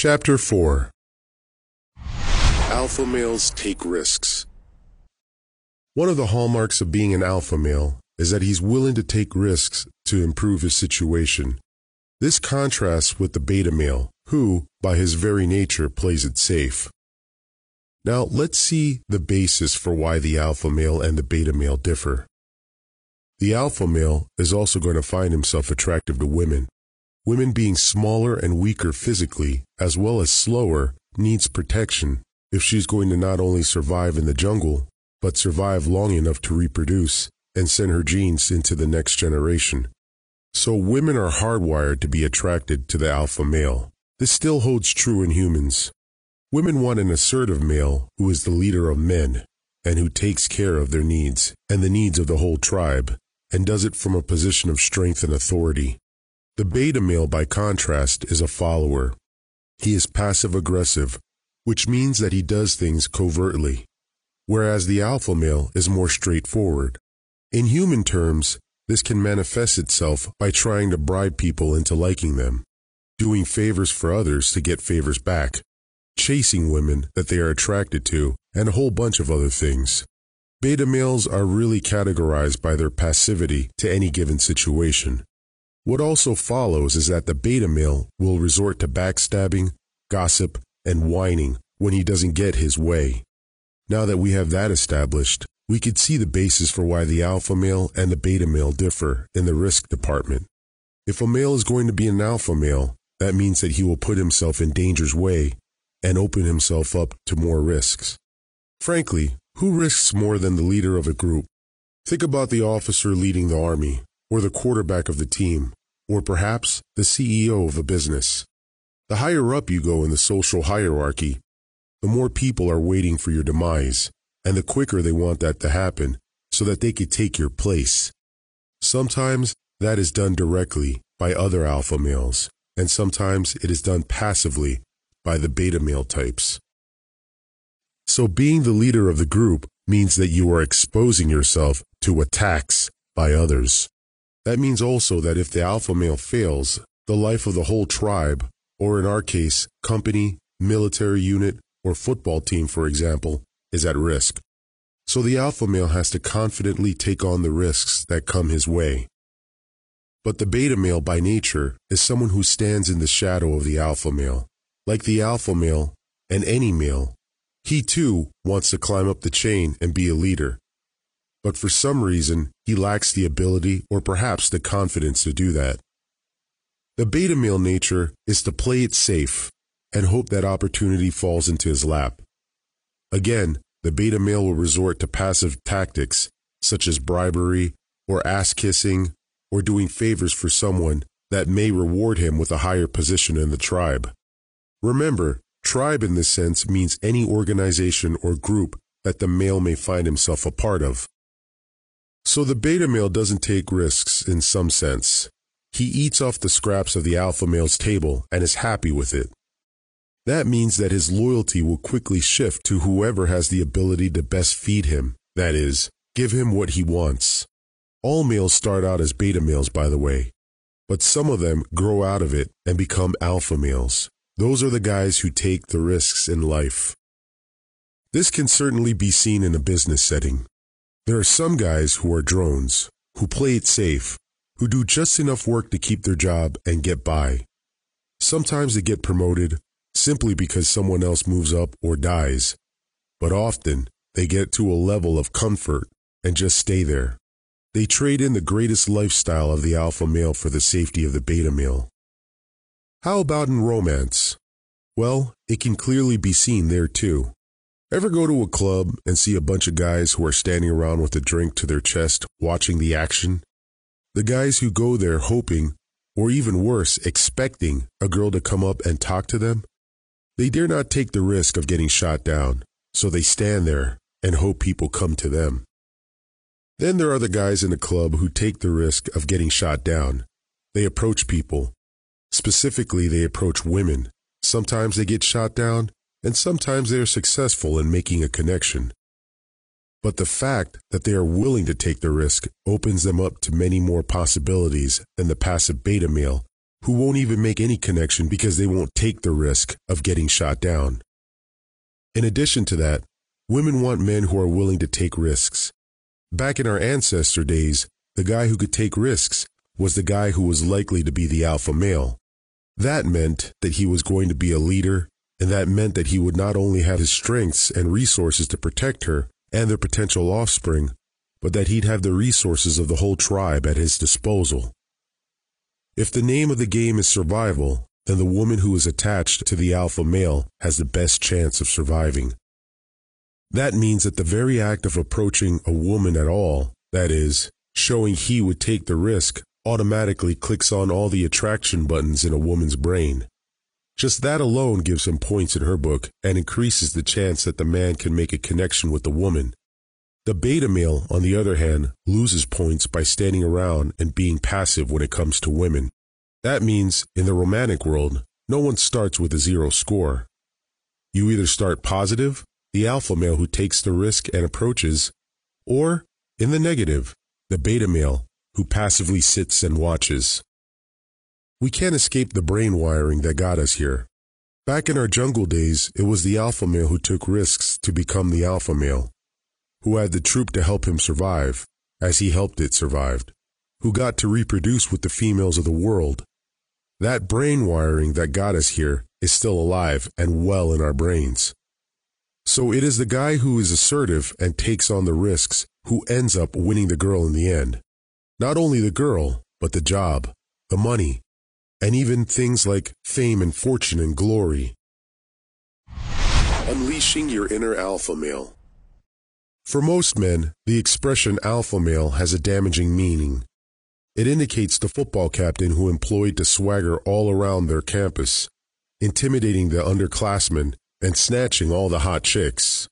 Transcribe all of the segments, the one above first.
Chapter 4 Alpha males take risks. One of the hallmarks of being an alpha male is that he's willing to take risks to improve his situation. This contrasts with the beta male, who, by his very nature, plays it safe. Now, let's see the basis for why the alpha male and the beta male differ. The alpha male is also going to find himself attractive to women. Women being smaller and weaker physically, as well as slower, needs protection if she's going to not only survive in the jungle, but survive long enough to reproduce and send her genes into the next generation. So women are hardwired to be attracted to the alpha male. This still holds true in humans. Women want an assertive male who is the leader of men and who takes care of their needs and the needs of the whole tribe and does it from a position of strength and authority. The beta male, by contrast, is a follower. He is passive aggressive, which means that he does things covertly, whereas the alpha male is more straightforward. In human terms, this can manifest itself by trying to bribe people into liking them, doing favors for others to get favors back, chasing women that they are attracted to, and a whole bunch of other things. Beta males are really categorized by their passivity to any given situation. What also follows is that the beta male will resort to backstabbing, gossip, and whining when he doesn't get his way. Now that we have that established, we could see the basis for why the alpha male and the beta male differ in the risk department. If a male is going to be an alpha male, that means that he will put himself in danger's way and open himself up to more risks. Frankly, who risks more than the leader of a group? Think about the officer leading the army, or the quarterback of the team, or perhaps the CEO of a business. The higher up you go in the social hierarchy, the more people are waiting for your demise, and the quicker they want that to happen so that they could take your place. Sometimes that is done directly by other alpha males, and sometimes it is done passively by the beta male types. So being the leader of the group means that you are exposing yourself to attacks by others. That means also that if the alpha male fails, the life of the whole tribe, or in our case, company, military unit, or football team, for example, is at risk. So the alpha male has to confidently take on the risks that come his way. But the beta male by nature is someone who stands in the shadow of the alpha male. Like the alpha male and any male, he too wants to climb up the chain and be a leader. But for some reason, he lacks the ability or perhaps the confidence to do that. The beta male nature is to play it safe and hope that opportunity falls into his lap. Again, the beta male will resort to passive tactics such as bribery or ass kissing or doing favors for someone that may reward him with a higher position in the tribe. Remember, tribe in this sense means any organization or group that the male may find himself a part of. So the beta male doesn't take risks in some sense. He eats off the scraps of the alpha male's table and is happy with it. That means that his loyalty will quickly shift to whoever has the ability to best feed him, that is, give him what he wants. All males start out as beta males, by the way, but some of them grow out of it and become alpha males. Those are the guys who take the risks in life. This can certainly be seen in a business setting. There are some guys who are drones, who play it safe, who do just enough work to keep their job and get by. Sometimes they get promoted, simply because someone else moves up or dies, but often they get to a level of comfort and just stay there. They trade in the greatest lifestyle of the alpha male for the safety of the beta male. How about in romance? Well, it can clearly be seen there too. Ever go to a club and see a bunch of guys who are standing around with a drink to their chest watching the action? The guys who go there hoping, or even worse, expecting a girl to come up and talk to them they dare not take the risk of getting shot down, so they stand there and hope people come to them. Then there are the guys in the club who take the risk of getting shot down. They approach people. Specifically, they approach women. Sometimes they get shot down, and sometimes they are successful in making a connection. But the fact that they are willing to take the risk opens them up to many more possibilities than the passive beta male who won't even make any connection because they won't take the risk of getting shot down. In addition to that, women want men who are willing to take risks. Back in our ancestor days, the guy who could take risks was the guy who was likely to be the alpha male. That meant that he was going to be a leader, and that meant that he would not only have his strengths and resources to protect her and their potential offspring, but that he'd have the resources of the whole tribe at his disposal. If the name of the game is survival, then the woman who is attached to the alpha male has the best chance of surviving. That means that the very act of approaching a woman at all, that is, showing he would take the risk, automatically clicks on all the attraction buttons in a woman's brain. Just that alone gives him points in her book and increases the chance that the man can make a connection with the woman. The beta male, on the other hand, loses points by standing around and being passive when it comes to women. That means, in the romantic world, no one starts with a zero score. You either start positive, the alpha male who takes the risk and approaches, or, in the negative, the beta male who passively sits and watches. We can't escape the brain wiring that got us here. Back in our jungle days, it was the alpha male who took risks to become the alpha male, who had the troop to help him survive, as he helped it survived, who got to reproduce with the females of the world. That brain wiring that got us here is still alive and well in our brains. So it is the guy who is assertive and takes on the risks who ends up winning the girl in the end. Not only the girl, but the job, the money, and even things like fame and fortune and glory. Unleashing your inner alpha male. For most men, the expression alpha male has a damaging meaning. It indicates the football captain who employed to swagger all around their campus, intimidating the underclassmen and snatching all the hot chicks.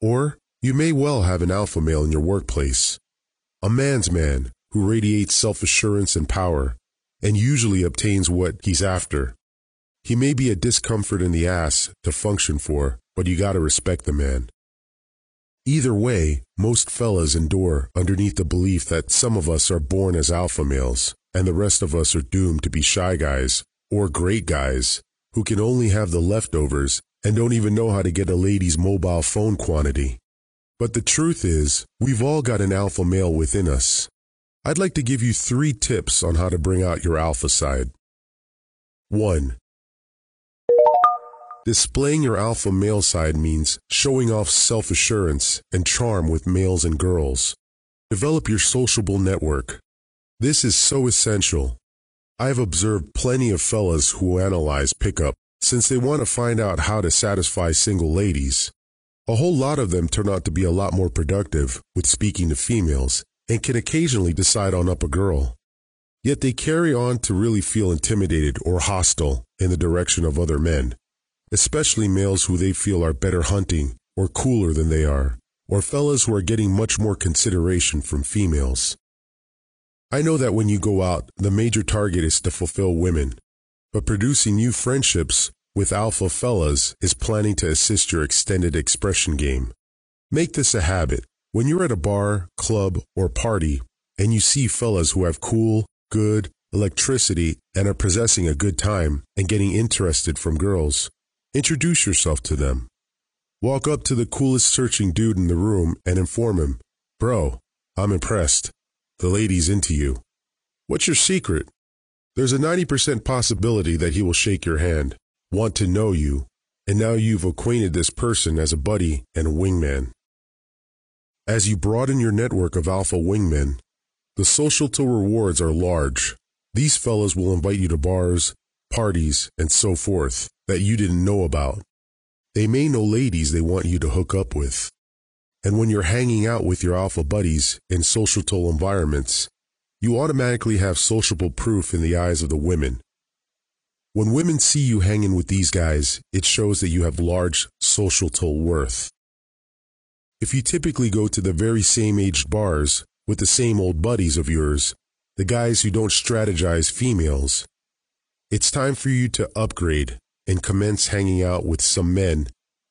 Or you may well have an alpha male in your workplace, a man's man who radiates self assurance and power, and usually obtains what he's after. He may be a discomfort in the ass to function for, but you gotta respect the man. Either way, most fellas endure underneath the belief that some of us are born as alpha males, and the rest of us are doomed to be shy guys, or great guys, who can only have the leftovers and don't even know how to get a lady's mobile phone quantity. But the truth is, we've all got an alpha male within us, I'd like to give you three tips on how to bring out your alpha side. 1. Displaying your alpha male side means showing off self assurance and charm with males and girls. Develop your sociable network. This is so essential. I have observed plenty of fellas who analyze pickup since they want to find out how to satisfy single ladies. A whole lot of them turn out to be a lot more productive with speaking to females and can occasionally decide on up a girl. Yet they carry on to really feel intimidated or hostile in the direction of other men, especially males who they feel are better hunting or cooler than they are, or fellas who are getting much more consideration from females. I know that when you go out, the major target is to fulfill women, but producing new friendships with alpha fellas is planning to assist your extended expression game. Make this a habit when you're at a bar, club, or party and you see fellas who have cool, good, electricity and are possessing a good time and getting interested from girls, introduce yourself to them. Walk up to the coolest searching dude in the room and inform him, Bro, I'm impressed. The lady's into you. What's your secret? There's a 90% possibility that he will shake your hand, want to know you, and now you've acquainted this person as a buddy and a wingman. As you broaden your network of alpha wingmen, the social to rewards are large. These fellows will invite you to bars, parties, and so forth that you didn't know about. They may know ladies they want you to hook up with. And when you're hanging out with your alpha buddies in social toll environments, you automatically have sociable proof in the eyes of the women. When women see you hanging with these guys, it shows that you have large social toll worth. If you typically go to the very same aged bars with the same old buddies of yours, the guys who don't strategize females, it's time for you to upgrade and commence hanging out with some men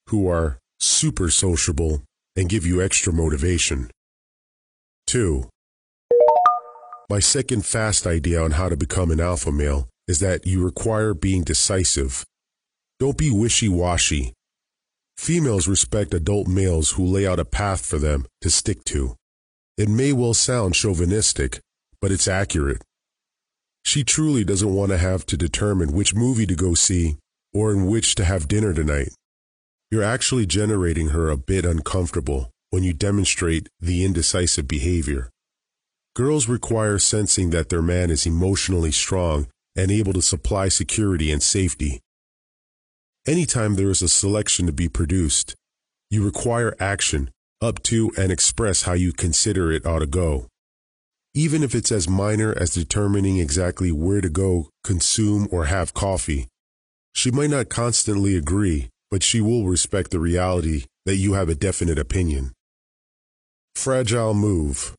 who are super sociable and give you extra motivation. 2. My second fast idea on how to become an alpha male is that you require being decisive. Don't be wishy-washy. Females respect adult males who lay out a path for them to stick to. It may well sound chauvinistic, but it's accurate. She truly doesn't want to have to determine which movie to go see or in which to have dinner tonight. You're actually generating her a bit uncomfortable when you demonstrate the indecisive behavior. Girls require sensing that their man is emotionally strong and able to supply security and safety. Anytime there is a selection to be produced, you require action up to and express how you consider it ought to go. Even if it's as minor as determining exactly where to go, consume, or have coffee, she might not constantly agree, but she will respect the reality that you have a definite opinion. Fragile move.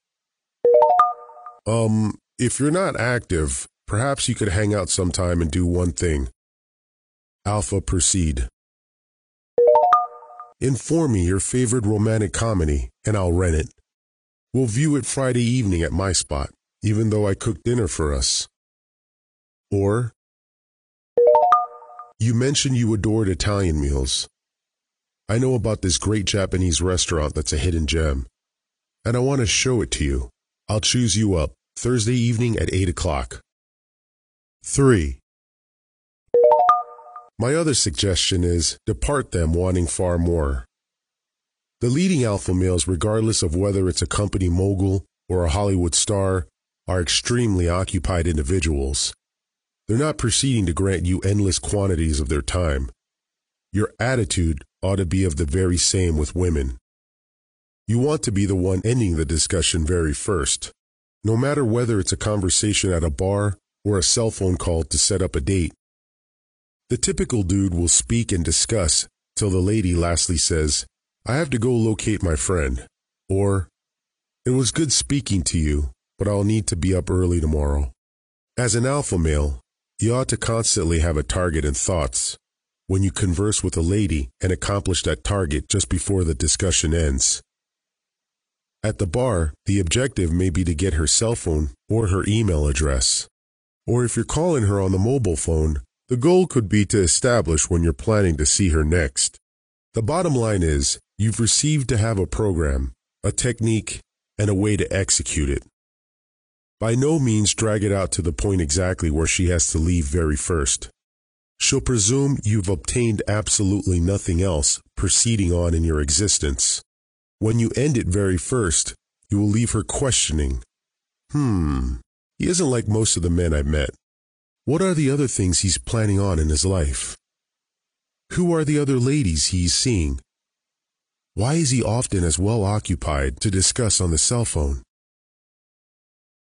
Um, if you're not active, perhaps you could hang out sometime and do one thing. Alpha proceed. Inform me your favorite romantic comedy, and I'll rent it. We'll view it Friday evening at my spot, even though I cook dinner for us. Or, you mentioned you adored Italian meals. I know about this great Japanese restaurant that's a hidden gem, and I want to show it to you. I'll choose you up Thursday evening at 8 o'clock. 3. My other suggestion is depart them wanting far more. The leading alpha males, regardless of whether it's a company mogul or a Hollywood star, are extremely occupied individuals. They're not proceeding to grant you endless quantities of their time. Your attitude ought to be of the very same with women. You want to be the one ending the discussion very first, no matter whether it's a conversation at a bar or a cell phone call to set up a date. The typical dude will speak and discuss till the lady lastly says, I have to go locate my friend, or, It was good speaking to you, but I'll need to be up early tomorrow. As an alpha male, you ought to constantly have a target in thoughts when you converse with a lady and accomplish that target just before the discussion ends. At the bar, the objective may be to get her cell phone or her email address. Or if you're calling her on the mobile phone, the goal could be to establish when you're planning to see her next. The bottom line is, you've received to have a program, a technique, and a way to execute it. By no means drag it out to the point exactly where she has to leave very first. She'll presume you've obtained absolutely nothing else proceeding on in your existence. When you end it very first, you will leave her questioning. Hmm, he isn't like most of the men I've met. What are the other things he's planning on in his life? Who are the other ladies he's seeing? Why is he often as well occupied to discuss on the cell phone?